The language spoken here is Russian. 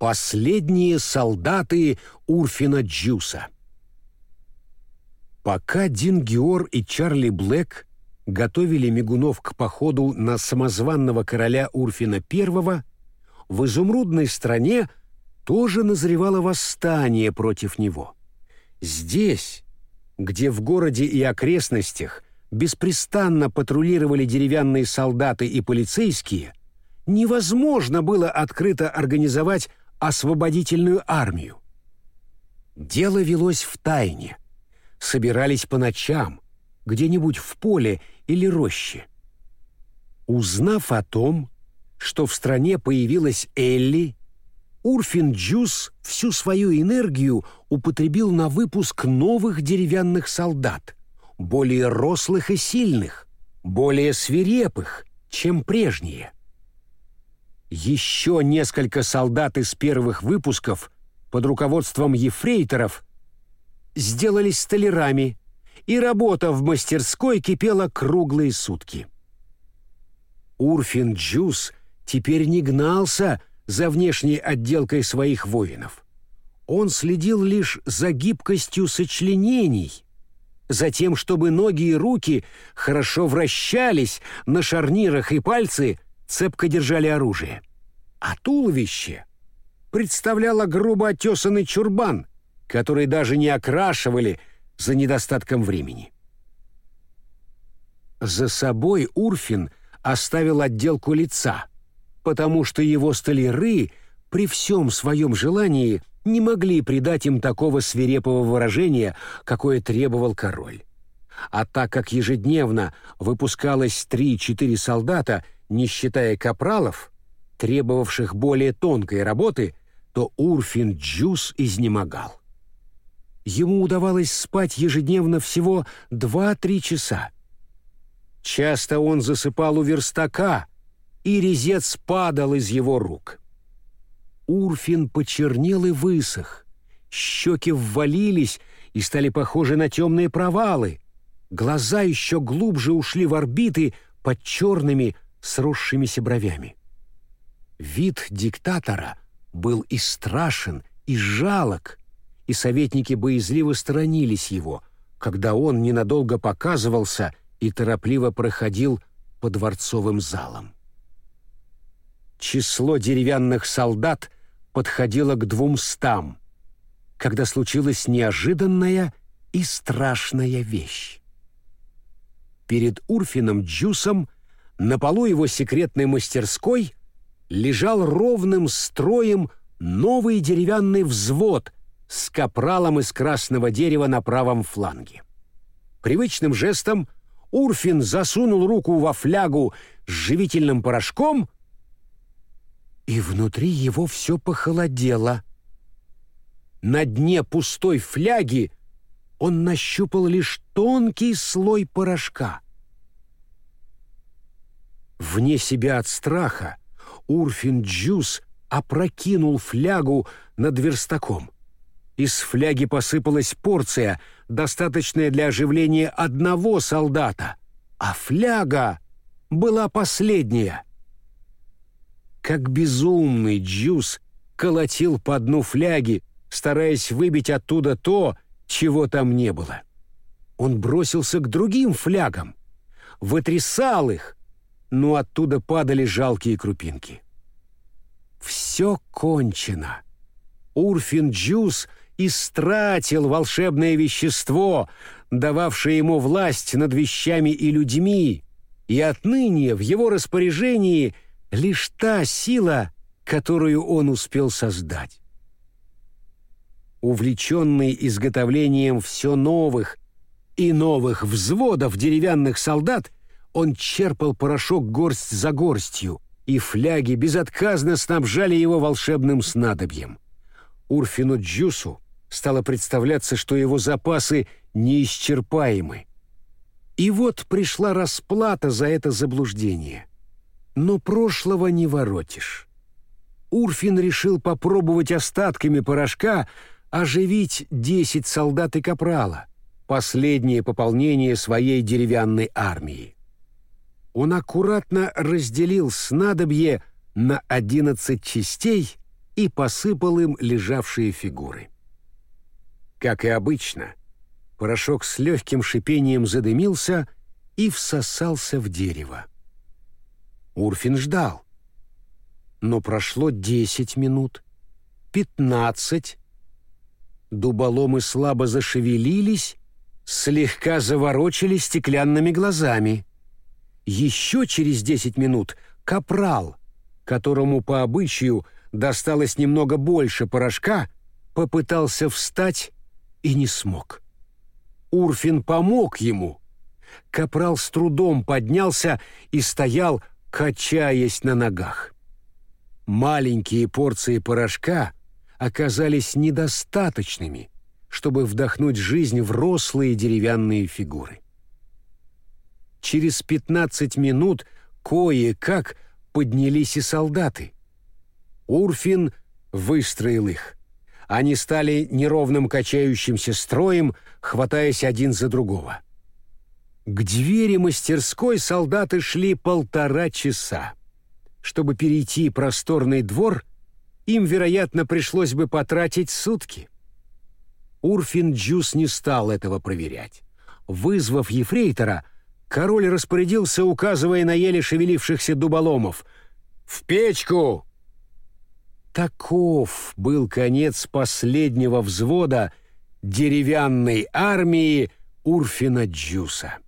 Последние солдаты Урфина Джуса. Пока Дин Геор и Чарли Блэк готовили мигунов к походу на самозванного короля Урфина I, в изумрудной стране тоже назревало восстание против него. Здесь, где в городе и окрестностях беспрестанно патрулировали деревянные солдаты и полицейские, невозможно было открыто организовать освободительную армию. Дело велось в тайне. Собирались по ночам, где-нибудь в поле или роще. Узнав о том, что в стране появилась Элли, Урфин Джус всю свою энергию употребил на выпуск новых деревянных солдат, более рослых и сильных, более свирепых, чем прежние. Еще несколько солдат из первых выпусков под руководством ефрейторов сделались столярами, и работа в мастерской кипела круглые сутки. Урфин Джус теперь не гнался за внешней отделкой своих воинов. Он следил лишь за гибкостью сочленений, за тем, чтобы ноги и руки хорошо вращались на шарнирах и пальцы — цепко держали оружие. А туловище представляло грубо отесанный чурбан, который даже не окрашивали за недостатком времени. За собой Урфин оставил отделку лица, потому что его столяры при всем своем желании не могли придать им такого свирепого выражения, какое требовал король. А так как ежедневно выпускалось три-четыре солдата – не считая капралов, требовавших более тонкой работы, то Урфин Джус изнемогал. Ему удавалось спать ежедневно всего 2-3 часа. Часто он засыпал у верстака, и резец падал из его рук. Урфин почернел и высох, щеки ввалились и стали похожи на темные провалы, глаза еще глубже ушли в орбиты под черными, сросшимися бровями. Вид диктатора был и страшен, и жалок, и советники боязливо сторонились его, когда он ненадолго показывался и торопливо проходил по дворцовым залам. Число деревянных солдат подходило к двумстам, когда случилась неожиданная и страшная вещь. Перед Урфином Джусом – на полу его секретной мастерской лежал ровным строем новый деревянный взвод с капралом из красного дерева на правом фланге. Привычным жестом Урфин засунул руку во флягу с живительным порошком, и внутри его все похолодело. На дне пустой фляги он нащупал лишь тонкий слой порошка — Вне себя от страха Урфин Джус опрокинул флягу над верстаком. Из фляги посыпалась порция, достаточная для оживления одного солдата, а фляга была последняя. Как безумный Джус колотил по дну фляги, стараясь выбить оттуда то, чего там не было. Он бросился к другим флягам, вытрясал их, но оттуда падали жалкие крупинки. Все кончено. Урфин Джус истратил волшебное вещество, дававшее ему власть над вещами и людьми, и отныне в его распоряжении лишь та сила, которую он успел создать. Увлеченный изготовлением все новых и новых взводов деревянных солдат, он черпал порошок горсть за горстью, и фляги безотказно снабжали его волшебным снадобьем. Урфину Джусу стало представляться, что его запасы неисчерпаемы. И вот пришла расплата за это заблуждение. Но прошлого не воротишь. Урфин решил попробовать остатками порошка оживить десять солдат и капрала, последнее пополнение своей деревянной армии он аккуратно разделил снадобье на одиннадцать частей и посыпал им лежавшие фигуры. Как и обычно, порошок с легким шипением задымился и всосался в дерево. Урфин ждал. Но прошло десять минут, пятнадцать. Дуболомы слабо зашевелились, слегка заворочили стеклянными глазами. Еще через десять минут капрал, которому по обычаю досталось немного больше порошка, попытался встать и не смог. Урфин помог ему. Капрал с трудом поднялся и стоял, качаясь на ногах. Маленькие порции порошка оказались недостаточными, чтобы вдохнуть жизнь в рослые деревянные фигуры. Через пятнадцать минут кое-как поднялись и солдаты. Урфин выстроил их. Они стали неровным качающимся строем, хватаясь один за другого. К двери мастерской солдаты шли полтора часа. Чтобы перейти просторный двор, им, вероятно, пришлось бы потратить сутки. Урфин Джус не стал этого проверять. Вызвав ефрейтора, король распорядился, указывая на еле шевелившихся дуболомов. «В печку!» Таков был конец последнего взвода деревянной армии Урфина Джуса.